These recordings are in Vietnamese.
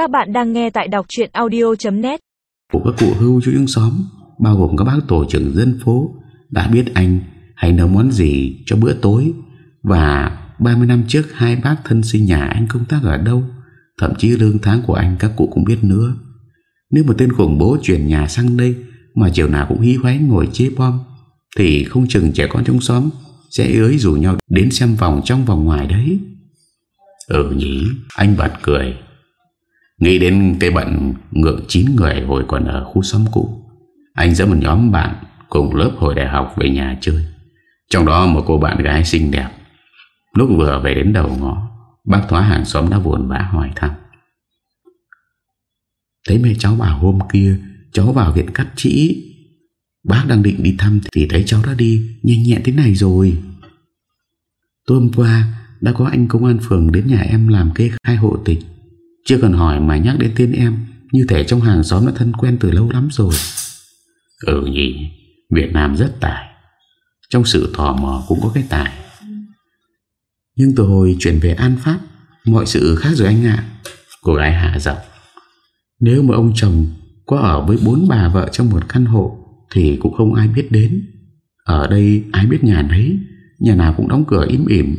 Các bạn đang nghe tại đọc chuyện audio.net Của các cụ hưu chú những xóm, Bao gồm các bác tổ trưởng dân phố, Đã biết anh hay nấu món gì cho bữa tối. Và 30 năm trước, Hai bác thân sinh nhà anh công tác ở đâu, Thậm chí lương tháng của anh các cụ cũng biết nữa. Nếu một tên khủng bố chuyển nhà sang đây, Mà chiều nào cũng hí hoáy ngồi chế bom, Thì không chừng trẻ con trong xóm Sẽ ới rủ nhau đến xem vòng trong vòng ngoài đấy. Ừ nhỉ, Anh bật cười. Nghĩ đến cái bận ngượng 9 người hồi còn ở khu xóm cũ, Anh dẫn một nhóm bạn cùng lớp hồi đại học về nhà chơi. Trong đó một cô bạn gái xinh đẹp. Lúc vừa về đến đầu ngõ, Bác thoá hàng xóm đã buồn bã hỏi thăm. Thấy mẹ cháu bảo hôm kia, Cháu vào viện cắt chỉ Bác đang định đi thăm Thì thấy cháu đã đi nhanh nhẹn thế này rồi. Tối hôm qua Đã có anh công an phường đến nhà em làm kê khai hộ tịch. Chưa cần hỏi mà nhắc đến tên em, Như thể trong hàng xóm đã thân quen từ lâu lắm rồi. Ừ nhỉ, Việt Nam rất tài. Trong sự tò mò cũng có cái tài. Nhưng từ hồi chuyển về An Phát, Mọi sự khác rồi anh ạ. Cô gái hạ giọng. Nếu mà ông chồng có ở với bốn bà vợ trong một căn hộ, Thì cũng không ai biết đến. Ở đây ai biết nhà đấy Nhà nào cũng đóng cửa im ỉm.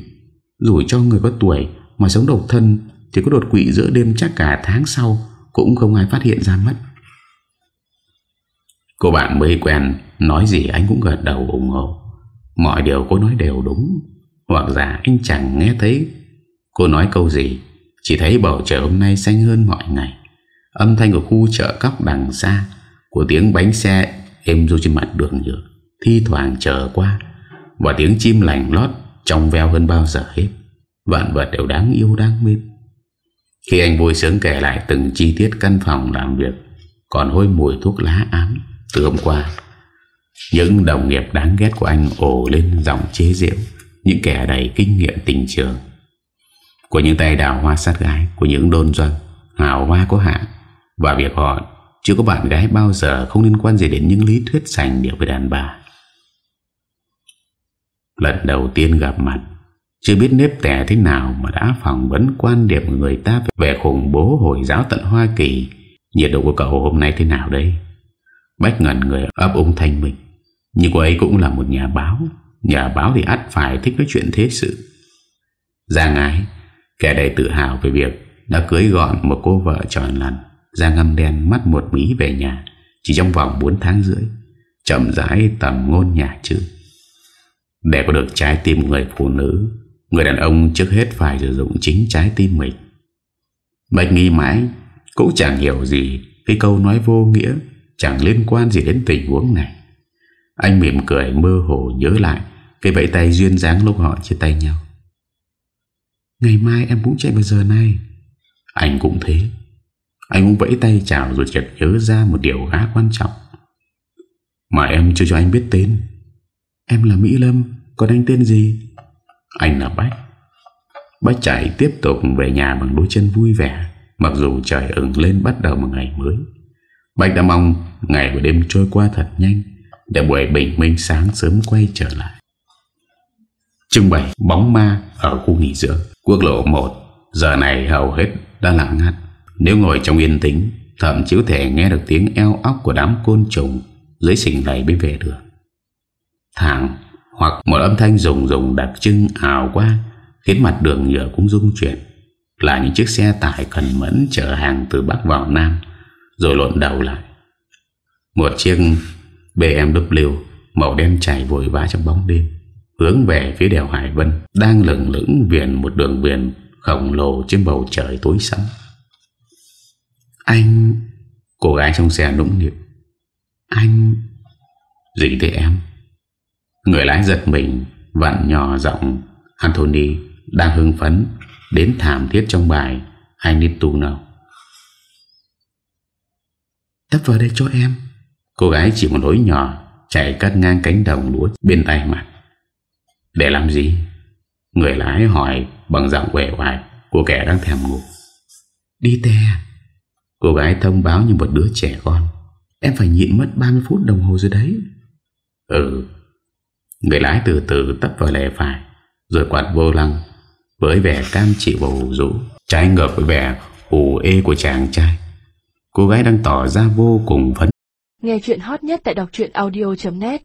Rủi cho người có tuổi Mà sống độc thân thì có đột quỵ giữa đêm chắc cả tháng sau Cũng không ai phát hiện ra mất. Cô bạn mới quen, Nói gì anh cũng gật đầu ủng hộ. Mọi điều cô nói đều đúng. Hoặc giả anh chẳng nghe thấy Cô nói câu gì, Chỉ thấy bầu trời hôm nay xanh hơn mọi ngày. Âm thanh của khu chợ cóc đằng xa Của tiếng bánh xe Êm ru trên mặt đường nhựa, Thi thoảng chờ qua. Và tiếng chim lành lót Trong veo hơn bao giờ hết. Vạn vật đều đáng yêu, đáng mến. Khi anh vui sướng kể lại từng chi tiết căn phòng làm việc, Còn hôi mùi thuốc lá ám, Từ hôm qua, Những đồng nghiệp đáng ghét của anh ồ lên giọng chế diễu Những kẻ đầy kinh nghiệm tình trường. Của những tay đào hoa sát gái, Của những đôn doanh, Hào hoa có hạn Và việc họ chưa có bạn gái bao giờ Không liên quan gì đến những lý thuyết sành điệu về đàn bà. Lần đầu tiên gặp mặt chưa biết nếp tẻ thế nào Mà đã phỏng vấn quan điểm của người ta Về khủng bố Hồi giáo tận Hoa Kỳ. Nhiệt độ của cậu hôm nay thế nào đây? Bách ngẩn người ấp úng thanh mình Nhưng cô ấy cũng là một nhà báo. Nhà báo thì ắt phải thích nói chuyện thế sự. Giang ái Kẻ đầy tự hào về việc Đã cưới gọn một cô vợ tròn lằn Giang ngâm đen, mắt một mí về nhà, Chỉ trong vòng 4 tháng rưỡi, Chậm rãi tầm ngôn nhà chữ. Để có được trái tim người phụ nữ Người đàn ông trước hết phải sử dụng chính trái tim mình. Bạch nghi mãi, Cũng chẳng hiểu gì Cái câu nói vô nghĩa Chẳng liên quan gì đến tình huống này. Anh mỉm cười mơ hồ nhớ lại Cái vẫy tay duyên dáng lúc họ chia tay nhau. Ngày mai em cũng chạy vào giờ này. Anh cũng thế. Anh cũng vẫy tay chào rồi chợt nhớ ra một điều khá quan trọng. Mà em chưa cho anh biết tên. Em là Mỹ Lâm, Còn anh tên gì? Anh là Bách Bách chạy tiếp tục về nhà bằng đôi chân vui vẻ, Mặc dù trời ửng lên bắt đầu một ngày mới. Bách đã mong ngày và đêm trôi qua thật nhanh, Để buổi bình minh sáng sớm quay trở lại. Trưng bày bóng ma ở khu nghỉ dưỡng. Quốc lộ 1 Giờ này hầu hết đã lặng ngắt. Nếu ngồi trong yên tĩnh, Thậm chí có thể nghe được tiếng eo óc của đám côn trùng Dưới xình lầy bên vệ đường. Thẳng hoặc một âm thanh rùng rùng đặc trưng ảo qua, Khiến mặt đường nhựa cũng rung chuyển. Là những chiếc xe tải cần mẫn Chở hàng từ Bắc vào Nam, Rồi lộn đầu lại. Một chiếc BMW Màu đen chảy vội vã trong bóng đêm, Hướng về phía đèo Hải Vân, Đang lửng lững viền một đường biển Khổng lồ trên bầu trời tối sẫm. Anh, Cô gái trong xe nũng nịu. Anh, Gì thế em? Người lái giật mình, Vặn nhỏ giọng, Anthony đang hưng phấn, Đến thảm thiết trong bài I need to know. Tấp vào đây cho em. Cô gái chỉ một lối nhỏ, Chạy cắt ngang cánh đồng lúa bên tay mặt. Để làm gì? Người lái hỏi bằng giọng quẻ hoài Của kẻ đang thèm ngủ. Đi tè. Cô gái thông báo như một đứa trẻ con. Em phải nhịn mất 30 phút đồng hồ rồi đấy. Ừ. Người lái từ từ tấp vào lề phải, Rồi quạt vô lăng, Với vẻ cam chịu bầu rũ Trái ngược với vẻ hù ê của chàng trai. Cô gái đang tỏ ra vô cùng phấn. Nghe chuyện hot nhất tại đọc audio.net